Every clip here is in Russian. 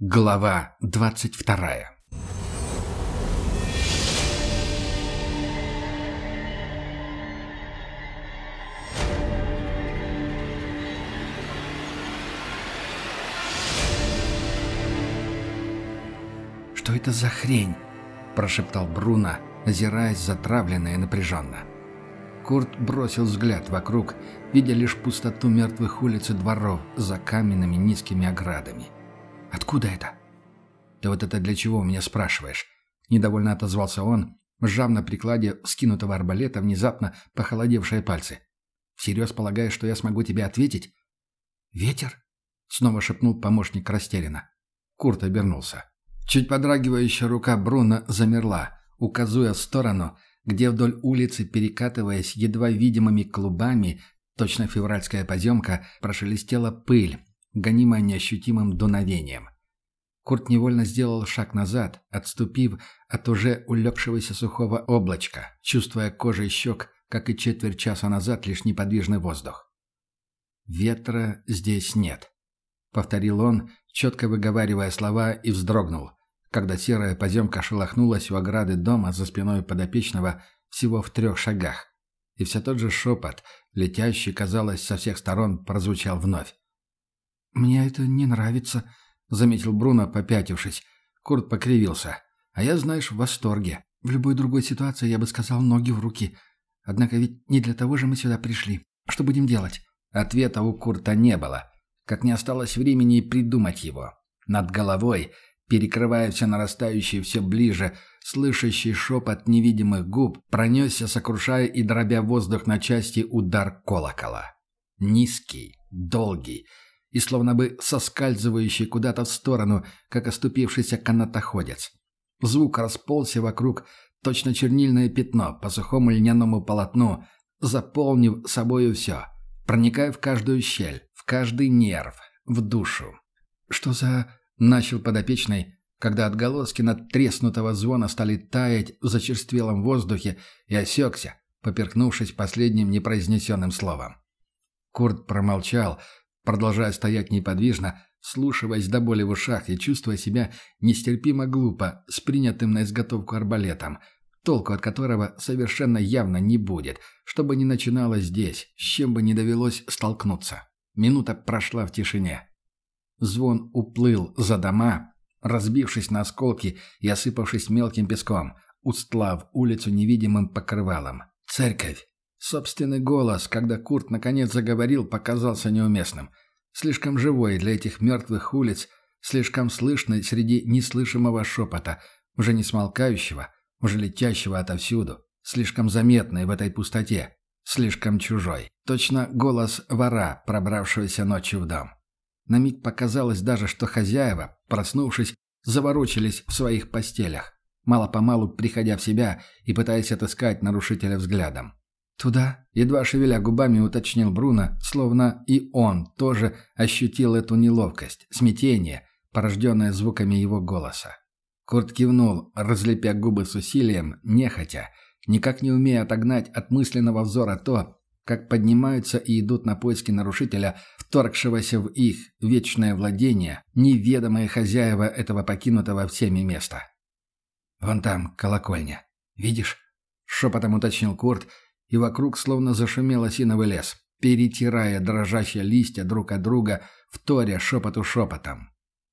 Глава двадцать вторая «Что это за хрень?» – прошептал Бруно, озираясь затравленно и напряженно. Курт бросил взгляд вокруг, видя лишь пустоту мертвых улиц и дворов за каменными низкими оградами. «Откуда это?» «Ты вот это для чего у меня спрашиваешь?» Недовольно отозвался он, сжав на прикладе скинутого арбалета внезапно похолодевшие пальцы. «Всерьез полагаешь, что я смогу тебе ответить?» «Ветер?» — снова шепнул помощник растерянно. Курт обернулся. Чуть подрагивающая рука Бруно замерла, указывая в сторону, где вдоль улицы, перекатываясь едва видимыми клубами, точно февральская поземка, прошелестела пыль, гонимая неощутимым дуновением. Курт невольно сделал шаг назад, отступив от уже улегшегося сухого облачка, чувствуя кожей щек, как и четверть часа назад, лишь неподвижный воздух. «Ветра здесь нет», — повторил он, четко выговаривая слова, и вздрогнул — когда серая поземка шелохнулась у ограды дома за спиной подопечного всего в трех шагах. И все тот же шепот, летящий, казалось, со всех сторон, прозвучал вновь. «Мне это не нравится», — заметил Бруно, попятившись. Курт покривился. «А я, знаешь, в восторге. В любой другой ситуации я бы сказал ноги в руки. Однако ведь не для того же мы сюда пришли. Что будем делать?» Ответа у Курта не было. Как не осталось времени придумать его. Над головой перекрывая все нарастающий все ближе, слышащий шепот невидимых губ, пронесся, сокрушая и дробя воздух на части удар колокола. Низкий, долгий и словно бы соскальзывающий куда-то в сторону, как оступившийся канатоходец. Звук расползся вокруг, точно чернильное пятно по сухому льняному полотну, заполнив собою все, проникая в каждую щель, в каждый нерв, в душу. «Что за...» Начал подопечный, когда отголоски надтреснутого звона стали таять в зачерствелом воздухе и осекся, поперкнувшись последним непроизнесенным словом. Курт промолчал, продолжая стоять неподвижно, слушаясь до боли в ушах и чувствуя себя нестерпимо глупо с принятым на изготовку арбалетом, толку от которого совершенно явно не будет, чтобы не начиналось здесь, с чем бы не довелось столкнуться. Минута прошла в тишине. Звон уплыл за дома, разбившись на осколки и осыпавшись мелким песком, устлав улицу невидимым покрывалом. «Церковь!» Собственный голос, когда Курт наконец заговорил, показался неуместным. Слишком живой для этих мертвых улиц, слишком слышный среди неслышимого шепота, уже не смолкающего, уже летящего отовсюду, слишком заметный в этой пустоте, слишком чужой. Точно голос вора, пробравшегося ночью в дом. На миг показалось даже, что хозяева, проснувшись, заворочились в своих постелях, мало-помалу приходя в себя и пытаясь отыскать нарушителя взглядом. «Туда?» — едва шевеля губами уточнил Бруно, словно и он тоже ощутил эту неловкость, смятение, порожденное звуками его голоса. Курт кивнул, разлепя губы с усилием, нехотя, никак не умея отогнать от мысленного взора то, как поднимаются и идут на поиски нарушителя, вторгшегося в их вечное владение, неведомые хозяева этого покинутого всеми места. «Вон там колокольня. Видишь?» — шепотом уточнил Курт, и вокруг словно зашумел осиновый лес, перетирая дрожащие листья друг от друга, вторя шепоту шепотом.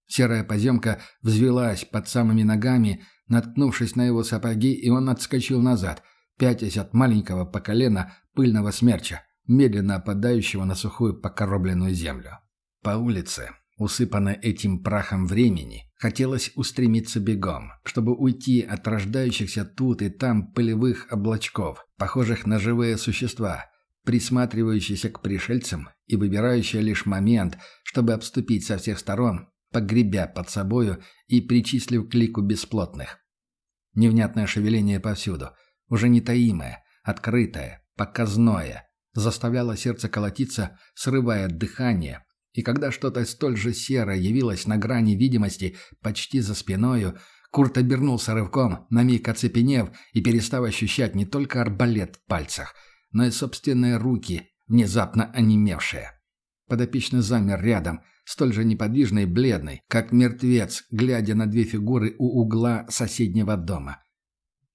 Серая поземка взвелась под самыми ногами, наткнувшись на его сапоги, и он отскочил назад, пятясь от маленького по колено пыльного смерча, медленно опадающего на сухую покоробленную землю. По улице, усыпанной этим прахом времени, хотелось устремиться бегом, чтобы уйти от рождающихся тут и там пылевых облачков, похожих на живые существа, присматривающиеся к пришельцам и выбирающие лишь момент, чтобы обступить со всех сторон, погребя под собою и причислив к лику бесплотных. Невнятное шевеление повсюду, уже не таимое, открытое, показное, заставляло сердце колотиться, срывая дыхание, и когда что-то столь же серое явилось на грани видимости почти за спиною, Курт обернулся рывком, на миг оцепенев и перестав ощущать не только арбалет в пальцах, но и собственные руки, внезапно онемевшие. Подопечный замер рядом, столь же неподвижной и бледной, как мертвец, глядя на две фигуры у угла соседнего дома.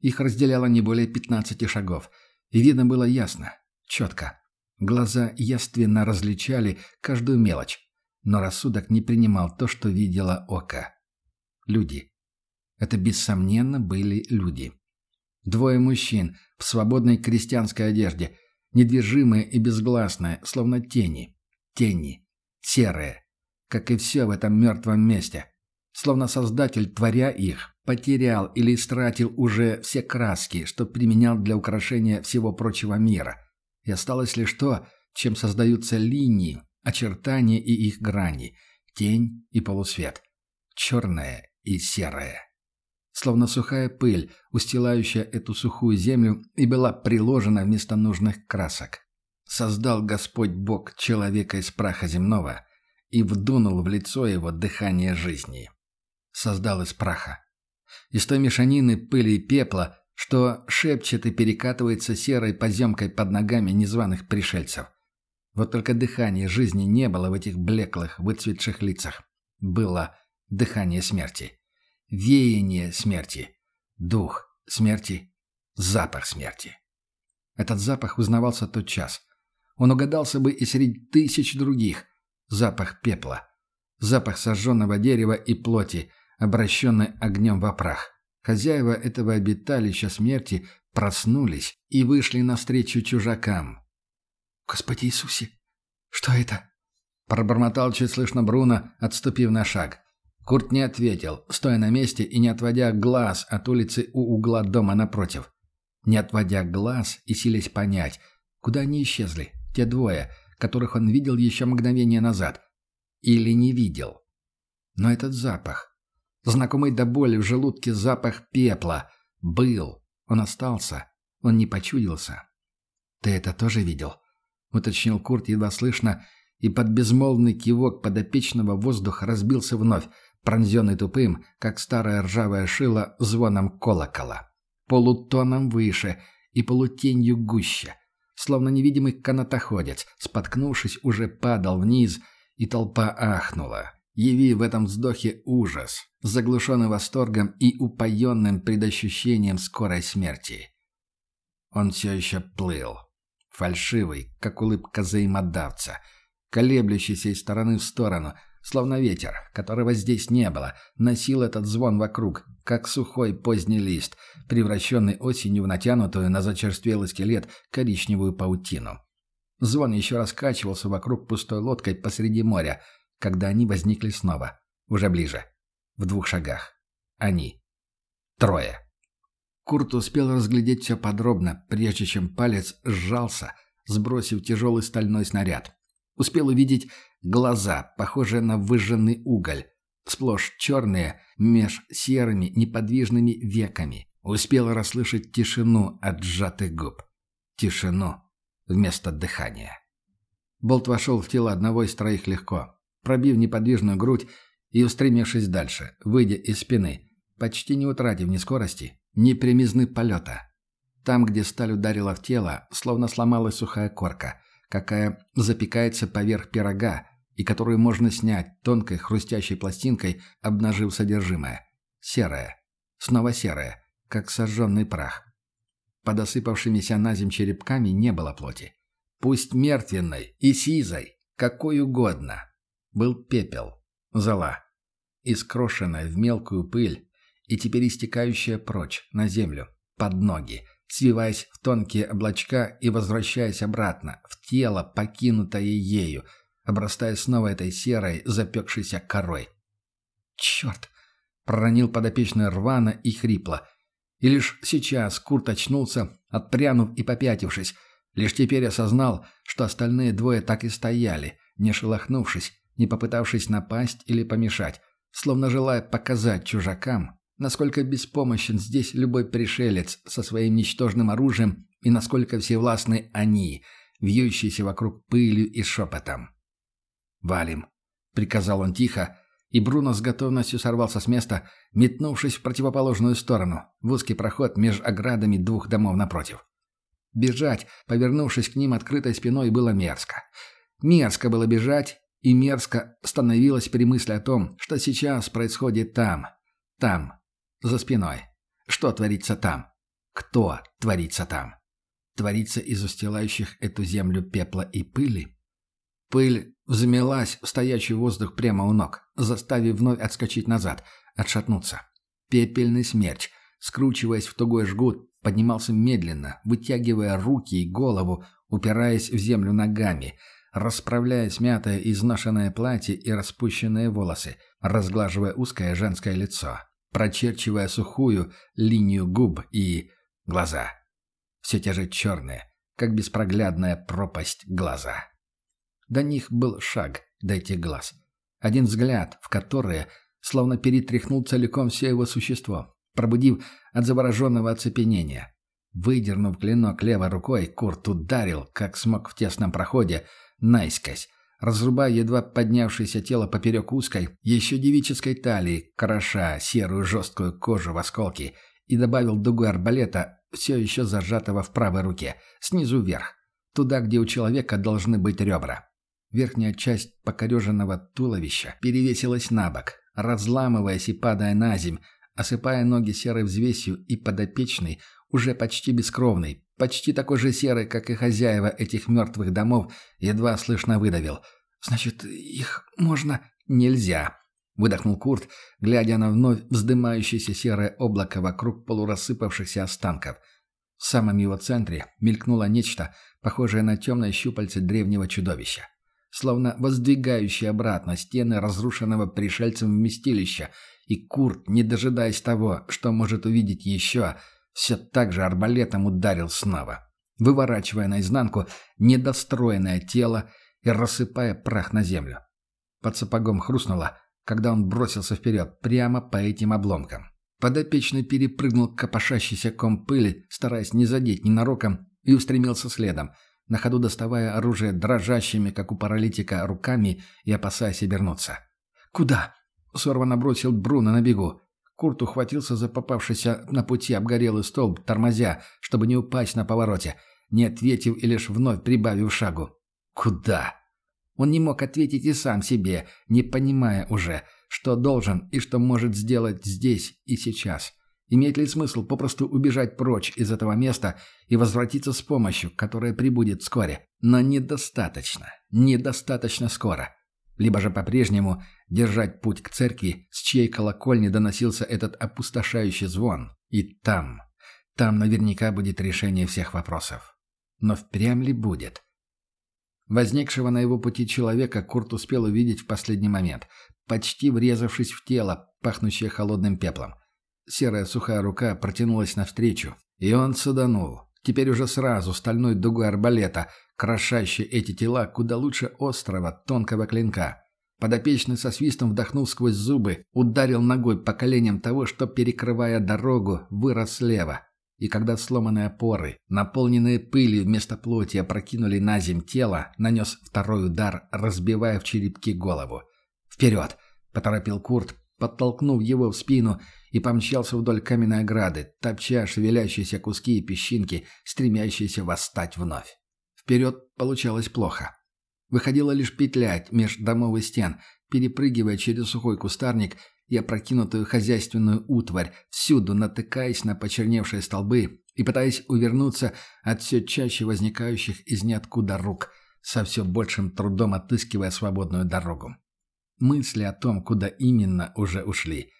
Их разделяло не более пятнадцати шагов, и видно было ясно, четко. Глаза яственно различали каждую мелочь, но рассудок не принимал то, что видело око. Люди. Это, бессомненно, были люди. Двое мужчин в свободной крестьянской одежде, недвижимые и безгласные, словно тени. Тени. Серые. Как и все в этом мертвом месте. Словно создатель, творя их, потерял или истратил уже все краски, что применял для украшения всего прочего мира. И осталось лишь то, чем создаются линии, очертания и их грани, тень и полусвет, черное и серое. Словно сухая пыль, устилающая эту сухую землю, и была приложена вместо нужных красок. Создал Господь Бог человека из праха земного и вдунул в лицо его дыхание жизни. Создал из праха из той мешанины пыли и пепла, что шепчет и перекатывается серой поземкой под ногами незваных пришельцев. Вот только дыхания жизни не было в этих блеклых, выцветших лицах. Было дыхание смерти. Веяние смерти. Дух смерти. Запах смерти. Этот запах узнавался тот час. Он угадался бы и среди тысяч других. Запах пепла. Запах сожженного дерева и плоти, обращенный огнем в прах. Хозяева этого обиталища смерти проснулись и вышли навстречу чужакам. «Господи Иисусе! Что это?» Пробормотал чуть слышно Бруно, отступив на шаг. Курт не ответил, стоя на месте и не отводя глаз от улицы у угла дома напротив. Не отводя глаз и силясь понять, куда они исчезли, те двое, которых он видел еще мгновение назад. Или не видел. Но этот запах, Знакомый до боли в желудке запах пепла. Был. Он остался. Он не почудился. «Ты это тоже видел?» — уточнил Курт едва слышно, и под безмолвный кивок подопечного воздух разбился вновь, пронзенный тупым, как старая ржавая шила, звоном колокола. Полутоном выше и полутенью гуще. Словно невидимый канатоходец, споткнувшись, уже падал вниз, и толпа ахнула яви в этом вздохе ужас, заглушенный восторгом и упоенным предощущением скорой смерти. Он все еще плыл, фальшивый, как улыбка взаимодавца, колеблющийся из стороны в сторону, словно ветер, которого здесь не было, носил этот звон вокруг, как сухой поздний лист, превращенный осенью в натянутую на зачерствелый скелет коричневую паутину. Звон еще раскачивался вокруг пустой лодкой посреди моря — когда они возникли снова, уже ближе, в двух шагах. Они. Трое. Курт успел разглядеть все подробно, прежде чем палец сжался, сбросив тяжелый стальной снаряд. Успел увидеть глаза, похожие на выжженный уголь, сплошь черные, меж серыми неподвижными веками. Успел расслышать тишину от сжатых губ. Тишину вместо дыхания. Болт вошел в тело одного из троих легко, пробив неподвижную грудь и устремившись дальше, выйдя из спины, почти не утратив ни скорости, ни примизны полета. Там, где сталь ударила в тело, словно сломалась сухая корка, какая запекается поверх пирога и которую можно снять тонкой хрустящей пластинкой, обнажив содержимое. Серое. Снова серое, как сожженный прах. Под осыпавшимися на земь черепками не было плоти. Пусть мертвенной и сизой, какой угодно, был пепел, зола, искрошенная в мелкую пыль и теперь истекающая прочь, на землю, под ноги, свиваясь в тонкие облачка и возвращаясь обратно, в тело, покинутое ею, обрастая снова этой серой, запекшейся корой. «Черт!» — проронил подопечный рвано и хрипло. И лишь сейчас Курт очнулся, отпрянув и попятившись, лишь теперь осознал, что остальные двое так и стояли, не шелохнувшись, не попытавшись напасть или помешать, словно желая показать чужакам, насколько беспомощен здесь любой пришелец со своим ничтожным оружием и насколько всевластны они, вьющиеся вокруг пылью и шепотом. «Валим», — приказал он тихо, и Бруно с готовностью сорвался с места, метнувшись в противоположную сторону, в узкий проход между оградами двух домов напротив. Бежать, повернувшись к ним открытой спиной, было мерзко. Мерзко было бежать и мерзко становилось при мысли о том, что сейчас происходит там, там, за спиной. Что творится там? Кто творится там? Творится из устилающих эту землю пепла и пыли? Пыль взмелась в стоячий воздух прямо у ног, заставив вновь отскочить назад, отшатнуться. Пепельный смерч, скручиваясь в тугой жгут, поднимался медленно, вытягивая руки и голову, упираясь в землю ногами, расправляя смятое изношенное платье и распущенные волосы, разглаживая узкое женское лицо, прочерчивая сухую линию губ и глаза. Все те же черные, как беспроглядная пропасть глаза. До них был шаг, до этих глаз. Один взгляд, в который словно перетряхнул целиком все его существо, пробудив от завороженного оцепенения. Выдернув клинок левой рукой, Курт ударил, как смог в тесном проходе, наискось, разрубая едва поднявшееся тело поперек узкой, еще девической талии, кроша серую жесткую кожу в осколки, и добавил дугу арбалета, все еще зажатого в правой руке, снизу вверх, туда, где у человека должны быть ребра. Верхняя часть покореженного туловища перевесилась на бок, разламываясь и падая на земь, осыпая ноги серой взвесью и подопечный, уже почти бескровный, почти такой же серый, как и хозяева этих мертвых домов, едва слышно выдавил. «Значит, их можно...» «Нельзя», — выдохнул Курт, глядя на вновь вздымающееся серое облако вокруг полурассыпавшихся останков. В самом его центре мелькнуло нечто, похожее на темное щупальце древнего чудовища словно воздвигающий обратно стены разрушенного пришельцем вместилища, и Курт, не дожидаясь того, что может увидеть еще, все так же арбалетом ударил снова, выворачивая наизнанку недостроенное тело и рассыпая прах на землю. Под сапогом хрустнуло, когда он бросился вперед, прямо по этим обломкам. Подопечный перепрыгнул копошащийся ком пыли, стараясь не задеть ненароком, и устремился следом – на ходу доставая оружие дрожащими, как у паралитика, руками и опасаясь обернуться. «Куда?» — сорвано бросил Бруно на бегу. Курт ухватился за попавшийся на пути обгорелый столб, тормозя, чтобы не упасть на повороте, не ответив и лишь вновь прибавив шагу. «Куда?» Он не мог ответить и сам себе, не понимая уже, что должен и что может сделать здесь и сейчас. Имеет ли смысл попросту убежать прочь из этого места и возвратиться с помощью, которая прибудет вскоре? Но недостаточно. Недостаточно скоро. Либо же по-прежнему держать путь к церкви, с чьей колокольни доносился этот опустошающий звон. И там, там наверняка будет решение всех вопросов. Но впрямь ли будет? Возникшего на его пути человека Курт успел увидеть в последний момент, почти врезавшись в тело, пахнущее холодным пеплом. Серая сухая рука протянулась навстречу, и он саданул. Теперь уже сразу стальной дугой арбалета, крошащий эти тела куда лучше острого, тонкого клинка. Подопечный со свистом вдохнул сквозь зубы, ударил ногой по коленям того, что, перекрывая дорогу, вырос слева. И когда сломанные опоры, наполненные пылью вместо плоти, опрокинули на земь тело, нанес второй удар, разбивая в черепки голову. «Вперед!» — поторопил Курт, подтолкнув его в спину, и помчался вдоль каменной ограды, топча шевелящиеся куски и песчинки, стремящиеся восстать вновь. Вперед получалось плохо. Выходило лишь петлять меж домовых стен, перепрыгивая через сухой кустарник и опрокинутую хозяйственную утварь, всюду натыкаясь на почерневшие столбы и пытаясь увернуться от все чаще возникающих из ниоткуда рук, со все большим трудом отыскивая свободную дорогу. Мысли о том, куда именно, уже ушли.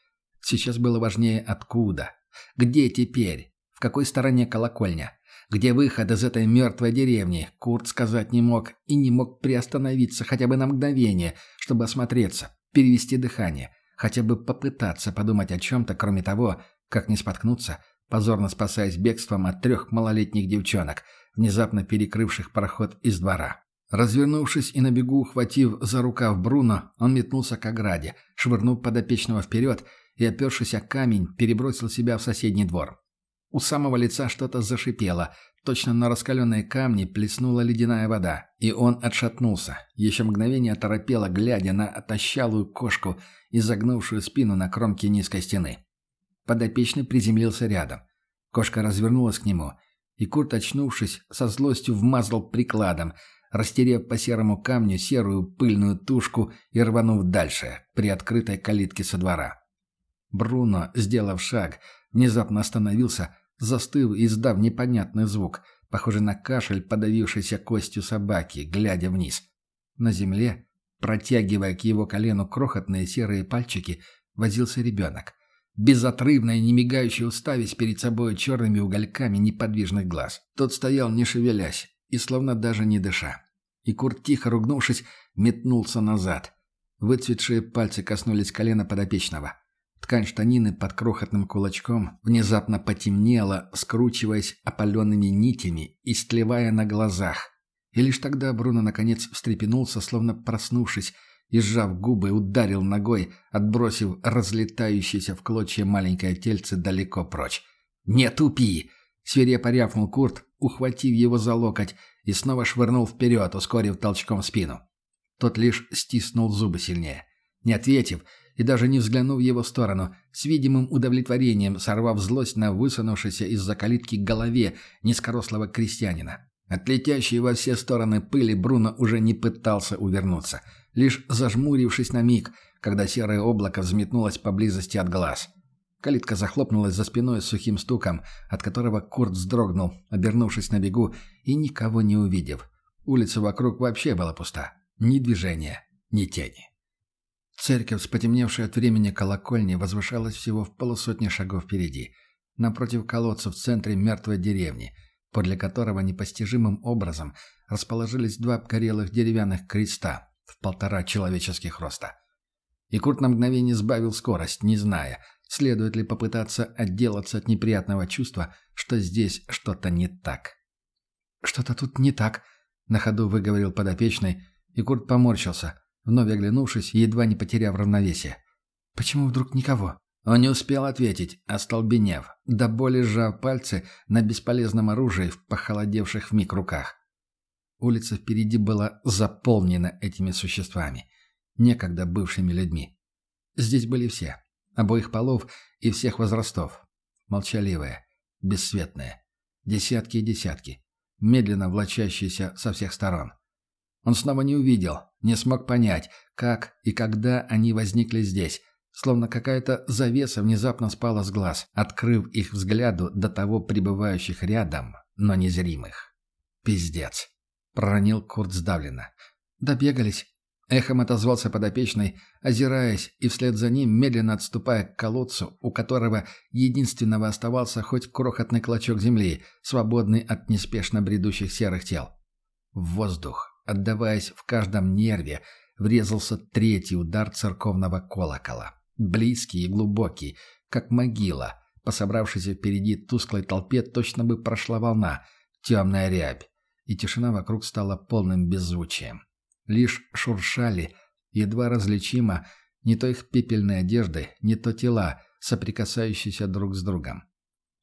Сейчас было важнее откуда. Где теперь? В какой стороне колокольня? Где выход из этой мертвой деревни? Курт сказать не мог и не мог приостановиться хотя бы на мгновение, чтобы осмотреться, перевести дыхание, хотя бы попытаться подумать о чем-то, кроме того, как не споткнуться, позорно спасаясь бегством от трех малолетних девчонок, внезапно перекрывших проход из двора. Развернувшись и на бегу ухватив за рукав Бруно, он метнулся к ограде, швырнув подопечного вперед и, опершись о камень, перебросил себя в соседний двор. У самого лица что-то зашипело, точно на раскаленные камни плеснула ледяная вода, и он отшатнулся, еще мгновение торопело, глядя на отощалую кошку, изогнувшую спину на кромке низкой стены. Подопечный приземлился рядом. Кошка развернулась к нему, и Курт, очнувшись, со злостью вмазал прикладом – растерев по серому камню серую пыльную тушку и рванув дальше, при открытой калитке со двора. Бруно, сделав шаг, внезапно остановился, застыл издав непонятный звук, похожий на кашель, подавившийся костью собаки, глядя вниз. На земле, протягивая к его колену крохотные серые пальчики, возился ребенок, безотрывно и не мигающе уставясь перед собой черными угольками неподвижных глаз. Тот стоял, не шевелясь, и словно даже не дыша. И Курт, тихо ругнувшись, метнулся назад. Выцветшие пальцы коснулись колена подопечного. Ткань штанины под крохотным кулачком внезапно потемнела, скручиваясь опаленными нитями и стлевая на глазах. И лишь тогда Бруно наконец встрепенулся, словно проснувшись, и, сжав губы, ударил ногой, отбросив разлетающееся в клочья маленькое тельце далеко прочь. «Не тупи!» — свирепо рявкнул Курт, ухватив его за локоть, и снова швырнул вперед, ускорив толчком спину. Тот лишь стиснул зубы сильнее. Не ответив и даже не взглянув его сторону, с видимым удовлетворением сорвав злость на высунувшейся из-за калитки голове низкорослого крестьянина. От во все стороны пыли Бруно уже не пытался увернуться, лишь зажмурившись на миг, когда серое облако взметнулось поблизости от глаз. Калитка захлопнулась за спиной с сухим стуком, от которого Курт вздрогнул, обернувшись на бегу и никого не увидев. Улица вокруг вообще была пуста. Ни движения, ни тени. Церковь, с потемневшей от времени колокольни, возвышалась всего в полусотни шагов впереди, напротив колодца в центре мертвой деревни, подле которого непостижимым образом расположились два обгорелых деревянных креста в полтора человеческих роста. И Курт на мгновение сбавил скорость, не зная, следует ли попытаться отделаться от неприятного чувства, что здесь что-то не так. «Что-то тут не так», — на ходу выговорил подопечный, и Курт поморщился — вновь оглянувшись едва не потеряв равновесие. «Почему вдруг никого?» Он не успел ответить, остолбенев, до боли сжав пальцы на бесполезном оружии в похолодевших вмиг руках. Улица впереди была заполнена этими существами, некогда бывшими людьми. Здесь были все, обоих полов и всех возрастов. Молчаливые, бесцветные, десятки и десятки, медленно влачащиеся со всех сторон. Он снова не увидел, не смог понять, как и когда они возникли здесь, словно какая-то завеса внезапно спала с глаз, открыв их взгляду до того пребывающих рядом, но незримых. «Пиздец!» — проронил Курт сдавленно. «Добегались!» — эхом отозвался подопечный, озираясь и вслед за ним медленно отступая к колодцу, у которого единственного оставался хоть крохотный клочок земли, свободный от неспешно бредущих серых тел. Воздух, Отдаваясь в каждом нерве, врезался третий удар церковного колокола. Близкий и глубокий, как могила. По собравшейся впереди тусклой толпе точно бы прошла волна, темная рябь, и тишина вокруг стала полным беззвучием. Лишь шуршали, едва различимо, не то их пепельные одежды, не то тела, соприкасающиеся друг с другом.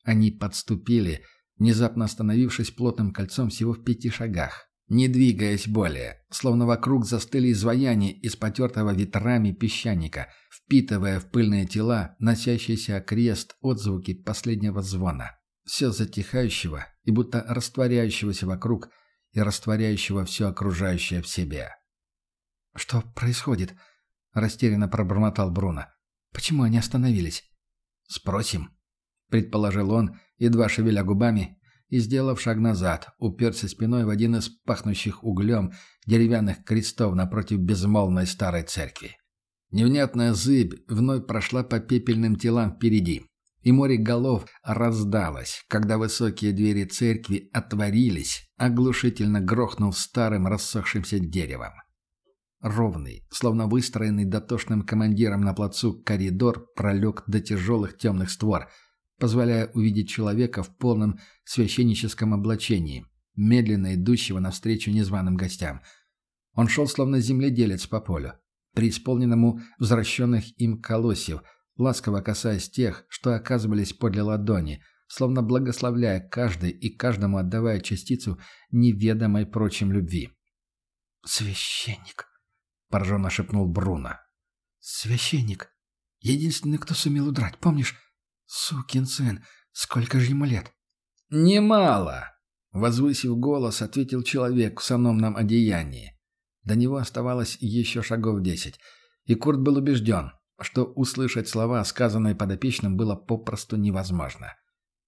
Они подступили, внезапно остановившись плотным кольцом всего в пяти шагах не двигаясь более, словно вокруг застыли изваяния из потертого ветрами песчаника, впитывая в пыльные тела носящийся крест отзвуки последнего звона. Все затихающего и будто растворяющегося вокруг и растворяющего все окружающее в себе. «Что происходит?» – растерянно пробормотал Бруно. «Почему они остановились?» «Спросим», – предположил он, едва шевеля губами и, сделав шаг назад, уперся спиной в один из пахнущих углем деревянных крестов напротив безмолвной старой церкви. Невнятная зыбь вновь прошла по пепельным телам впереди, и море голов раздалось, когда высокие двери церкви отворились, оглушительно грохнув старым рассохшимся деревом. Ровный, словно выстроенный дотошным командиром на плацу коридор пролег до тяжелых темных створ – позволяя увидеть человека в полном священническом облачении, медленно идущего навстречу незваным гостям. Он шел словно земледелец по полю, преисполненному возвращенных им колосьев, ласково касаясь тех, что оказывались подле ладони, словно благословляя каждый и каждому отдавая частицу неведомой прочим любви. «Священник», — пораженно шепнул Бруно. «Священник. Единственный, кто сумел удрать, помнишь? Сукин сын, сколько же ему лет? Немало. Возвысив голос, ответил человек в сановном одеянии. До него оставалось еще шагов десять, и Курт был убежден, что услышать слова, сказанные подопечным, было попросту невозможно.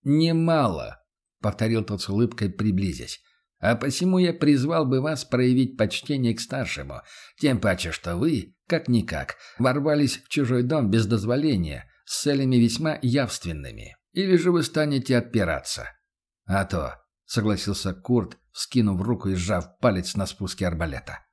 «Немало», — повторил тот с улыбкой, приблизясь. «А посему я призвал бы вас проявить почтение к старшему, тем паче, что вы, как-никак, ворвались в чужой дом без дозволения, с целями весьма явственными. Или же вы станете отпираться?» «А то», — согласился Курт, вскинув руку и сжав палец на спуске арбалета.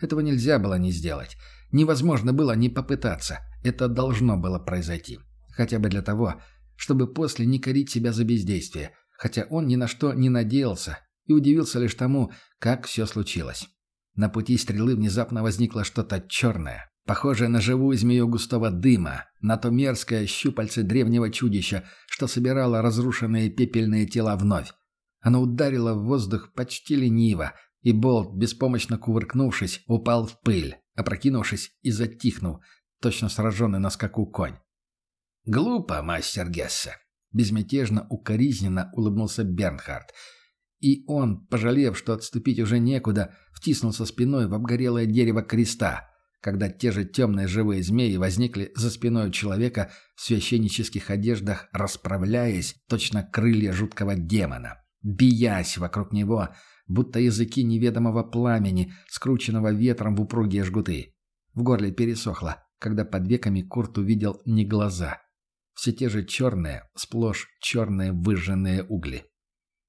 Этого нельзя было не сделать. Невозможно было не попытаться. Это должно было произойти. Хотя бы для того, чтобы после не корить себя за бездействие, хотя он ни на что не надеялся и удивился лишь тому, как все случилось. На пути стрелы внезапно возникло что-то черное, похожее на живую змею густого дыма, на то мерзкое щупальце древнего чудища, что собирало разрушенные пепельные тела вновь. Оно ударило в воздух почти лениво, и болт, беспомощно кувыркнувшись, упал в пыль, опрокинувшись и затихнув, точно сраженный на скаку конь. «Глупо, мастер Гессе!» — безмятежно, укоризненно улыбнулся Бернхард. И он, пожалев, что отступить уже некуда, втиснулся спиной в обгорелое дерево креста, когда те же темные живые змеи возникли за спиной человека в священнических одеждах, расправляясь, точно крылья жуткого демона, биясь вокруг него — будто языки неведомого пламени, скрученного ветром в упругие жгуты. В горле пересохло, когда под веками Курт увидел не глаза. Все те же черные, сплошь черные выжженные угли.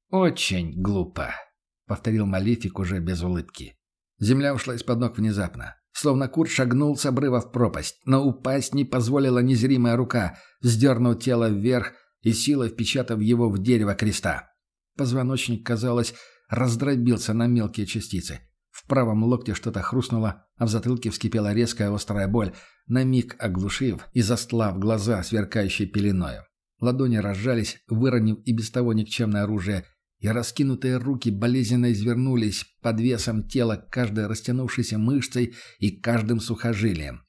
«Очень глупо», — повторил Малефик уже без улыбки. Земля ушла из-под ног внезапно. Словно Курт шагнул с обрыва в пропасть, но упасть не позволила незримая рука, сдернув тело вверх и силой впечатав его в дерево креста. Позвоночник, казалось, раздробился на мелкие частицы. В правом локте что-то хрустнуло, а в затылке вскипела резкая острая боль, на миг оглушив и застлав глаза сверкающей пеленою. Ладони разжались, выронив и без того никчемное оружие, и раскинутые руки болезненно извернулись под весом тела каждой растянувшейся мышцей и каждым сухожилием.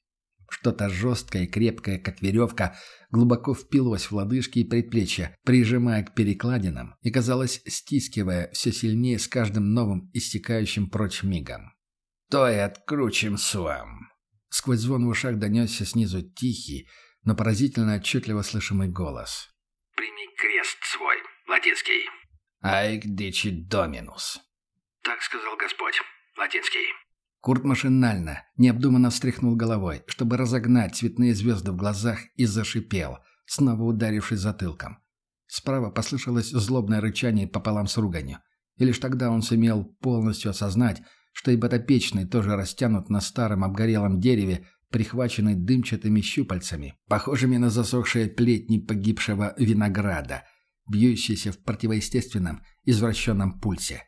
Что-то жесткое и крепкое, как веревка, глубоко впилось в лодыжки и предплечья, прижимая к перекладинам и, казалось, стискивая все сильнее с каждым новым истекающим прочь мигом. «То и откручим суам!» Сквозь звон в ушах донесся снизу тихий, но поразительно отчетливо слышимый голос. «Прими крест свой, латинский». «Айк дичи доминус». «Так сказал Господь, латинский». Курт машинально, необдуманно встряхнул головой, чтобы разогнать цветные звезды в глазах, и зашипел, снова ударившись затылком. Справа послышалось злобное рычание пополам с руганью. И лишь тогда он сумел полностью осознать, что и подопечный тоже растянут на старом обгорелом дереве, прихваченный дымчатыми щупальцами, похожими на засохшие плетни погибшего винограда, бьющиеся в противоестественном, извращенном пульсе.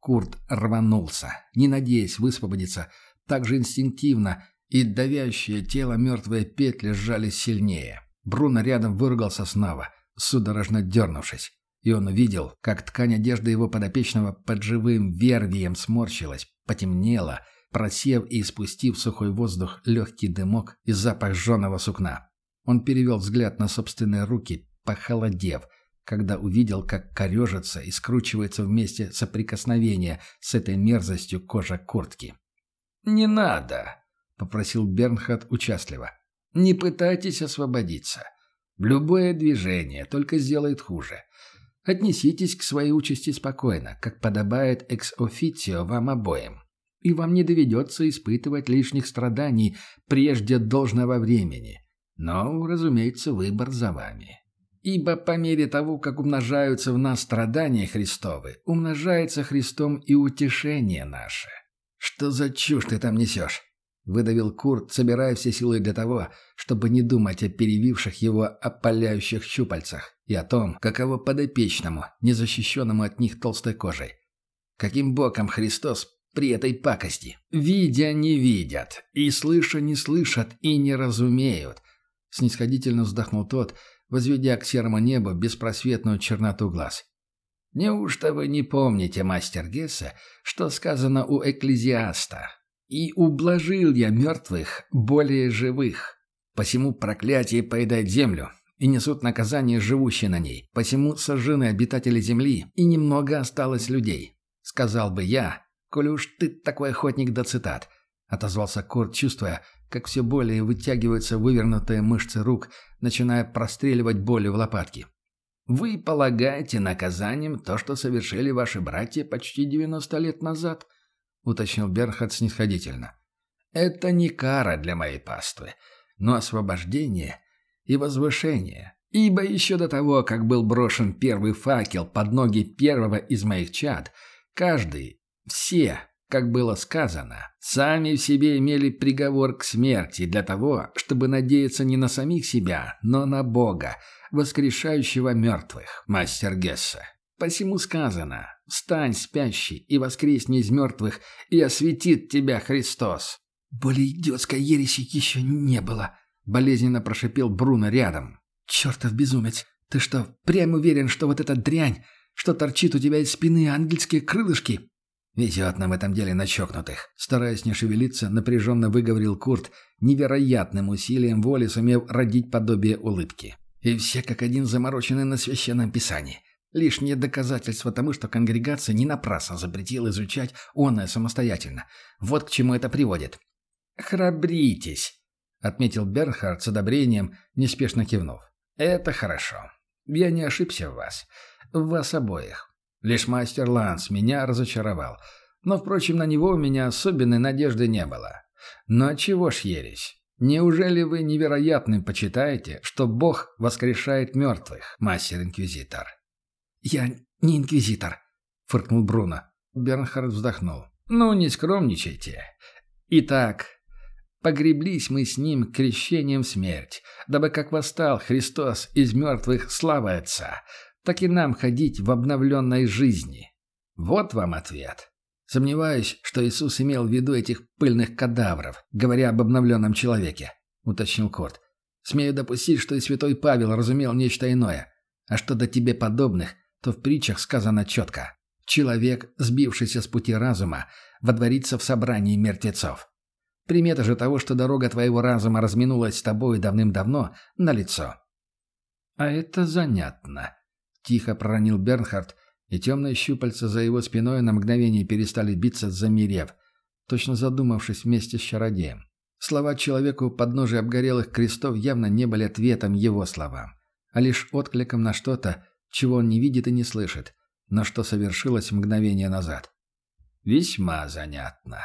Курт рванулся, не надеясь высвободиться, так же инстинктивно, и давящее тело мертвые петли сжались сильнее. Бруно рядом выругался снова, судорожно дернувшись. И он увидел, как ткань одежды его подопечного под живым вервием сморщилась, потемнела, просев и испустив в сухой воздух легкий дымок и запах жженого сукна. Он перевел взгляд на собственные руки, похолодев – когда увидел, как корежится и скручивается вместе соприкосновения с этой мерзостью кожа куртки. «Не надо», — попросил Бернхард участливо. «Не пытайтесь освободиться. Любое движение только сделает хуже. Отнеситесь к своей участи спокойно, как подобает экс-официо вам обоим. И вам не доведется испытывать лишних страданий прежде должного времени. Но, разумеется, выбор за вами. Ибо по мере того, как умножаются в нас страдания Христовы, умножается Христом и утешение наше. Что за чушь ты там несешь? Выдавил Курт, собирая все силы для того, чтобы не думать о перевивших его опаляющих щупальцах и о том, каково подопечному, незащищенному от них толстой кожей. Каким боком Христос при этой пакости? Видя не видят, и слыша не слышат, и не разумеют. Снисходительно вздохнул тот, возведя к серому небу беспросветную черноту глаз. «Неужто вы не помните, мастер Гесса, что сказано у Экклезиаста? И ублажил я мертвых более живых. Посему проклятие поедает землю, и несут наказание живущие на ней. Посему сожжены обитатели земли, и немного осталось людей. Сказал бы я, коли уж ты такой охотник до цитат, отозвался Курт, чувствуя, как все более вытягиваются вывернутые мышцы рук, начиная простреливать болью в лопатки. Вы полагаете наказанием то, что совершили ваши братья почти 90 лет назад? уточнил Берхард снисходительно. Это не кара для моей паствы, но освобождение и возвышение. Ибо еще до того, как был брошен первый факел под ноги первого из моих чад, каждый, все, как было сказано, сами в себе имели приговор к смерти для того, чтобы надеяться не на самих себя, но на Бога, воскрешающего мертвых, мастер Гесса. Посему сказано «Встань, спящий, и воскресни из мертвых, и осветит тебя Христос». «Более идиотской ереси еще не было», — болезненно прошипел Бруно рядом. «Чертов безумец! Ты что, прям уверен, что вот эта дрянь, что торчит у тебя из спины ангельские крылышки?» «Везет нам в этом деле на чокнутых», — стараясь не шевелиться, напряженно выговорил Курт, невероятным усилием воли сумев родить подобие улыбки. «И все как один заморочены на священном писании. Лишнее доказательство тому, что конгрегация не напрасно запретила изучать онное самостоятельно. Вот к чему это приводит. «Храбритесь», — отметил Бернхард с одобрением, неспешно кивнув. «Это хорошо. Я не ошибся в вас. В вас обоих. Лишь мастер Ланс меня разочаровал. Но, впрочем, на него у меня особенной надежды не было. Но чего ж ересь? Неужели вы невероятным почитаете, что Бог воскрешает мертвых, мастер-инквизитор?» «Я не инквизитор», — фыркнул Бруно. Бернхард вздохнул. «Ну, не скромничайте. Итак, Погреблись мы с ним крещением смерть, дабы как восстал Христос из мертвых слава Отца, так и нам ходить в обновленной жизни. Вот вам ответ. Сомневаюсь, что Иисус имел в виду этих пыльных кадавров, говоря об обновленном человеке, уточнил Корт. Смею допустить, что и святой Павел разумел нечто иное. А что до тебе подобных, то в притчах сказано четко. Человек, сбившийся с пути разума, водворится в собрании мертвецов. Примета же того, что дорога твоего разума разминулась с тобой давным-давно, налицо. «А это занятно», — тихо проронил Бернхард, и темные щупальца за его спиной на мгновение перестали биться, замерев, точно задумавшись вместе с чародеем. Слова человеку у подножия обгорелых крестов явно не были ответом его словам, а лишь откликом на что-то, чего он не видит и не слышит, но что совершилось мгновение назад. «Весьма занятно»,